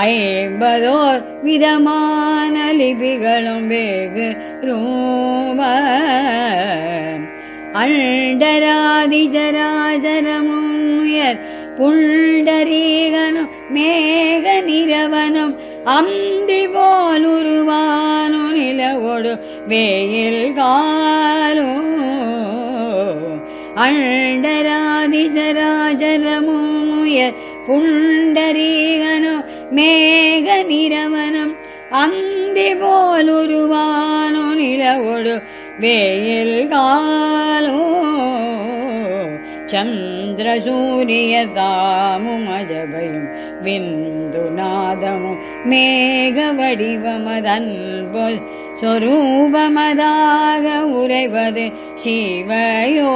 ஐம்பதோர் விதமான லிபிகளும் வேகு ரூப. அண்டராதிஜராஜரமும் உயர் புண்டரீகனும் மேக நிறவனும் அந்தி போல் உருவானு நிலவோடு வேயில் காலும் அண்டராதிஜராஜரமும் உயர் புண்டரீகனும் मेघनिरवणम् अन्बोल्वान्द्रूर्यु अजबं बिन्नादु ബിന്ദുനാദമു वडिवमन् സ്വരൂപമതാക उरे ശിവയോ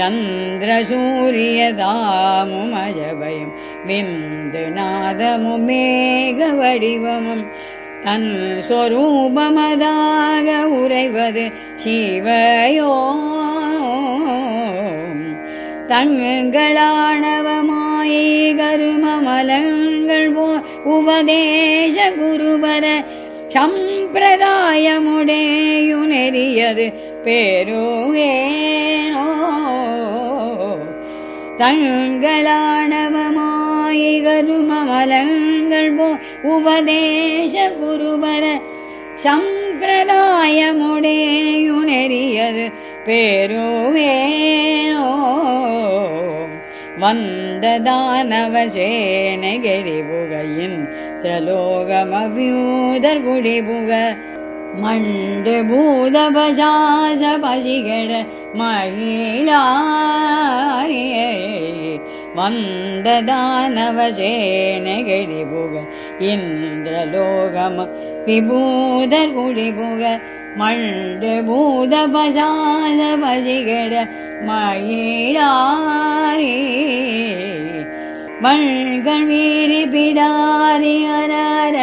சந்திரசூரியதாமுமஜபயம் விந்து நாதமும் மேக வடிவமும் தன் சொரூபமதாக உரைவது சிவயோ. தங்களாணவமாயே கருமமலங்கள் போ உபதேச குருவர சம்பிரதாயமுடேயு நெறியது பேருகே கருமமலங்கள் போ உபதேச குருவர சம்பிரதாயமுடையுனெறியது. பேருவே வந்ததானவ சேனை கெடிபுகையின் திரலோகமவியூதர் குடிபுக மண்டு பூத பசாச பசிகட மயிலாரியே வந்ததானவ சேனை கெடிபுக இந்திரலோகம விபூதர் குடிபுக மண்டு பூத பசாச பசிகட மயிலாரி மண்கள் வீரி பிடாரி அரார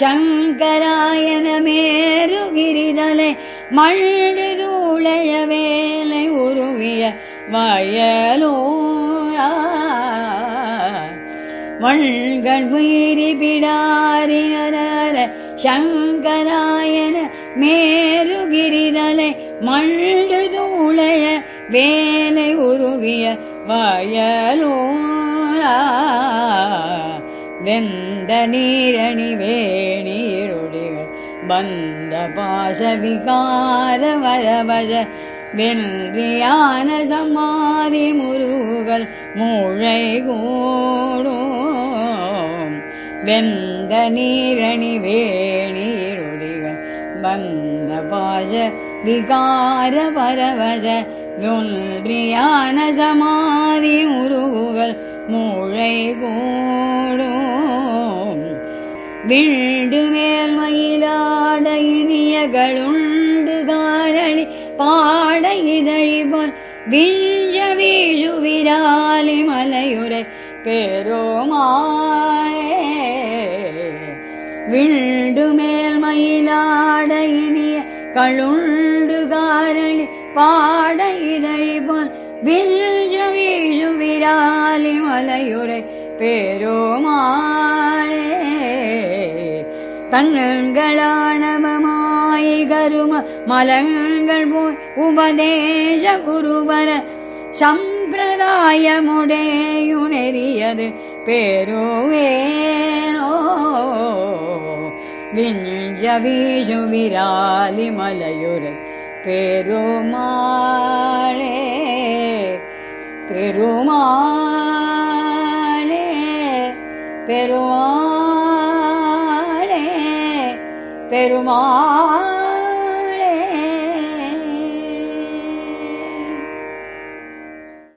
சங்கராயனமேருகிரிதலை மேருகிரிதலை தூளைய வேலை உருவிய வயலூரா. மண்கள் வீரி பிடாரி சங்கராயன மேருகிரிதலை மண்டு தூளைய வேலை உருவிய வயலூரா வெந்த நீரணி வேணீருடிகள் வந்த பாச விகார வரவஜ வென்றியான சமாதி முருகல் மூழை கூடும். வெந்த நீரணி வேணீருடிகள் வந்த பாச விகார பரவச ஒன்றியான சமாதி முருகல் மூளை கூடும் விண்டு மேல் மயிலாட இனியகளுண்டு காரணி பாட இதழிபோல் விஞ்ச வீசு விராலி மலையுரை பெருமாயே விண்டு மேல் மயிலாட இனிய களுண்டு காரணி பாட இதழிபோல் வில் விஞ்ச வீசு விராலி மலையுரை பெருமாளே கண்களானவமாய் கரும மலங்கள் போய் உபதேச குருவர சம்பிரதாயமுடையுனெறியது பெருவேனோ விஞ்ச வீசு விராலி மலையுரை பெருமாளே பெருமாளே பெருமாளே பெருமாள்.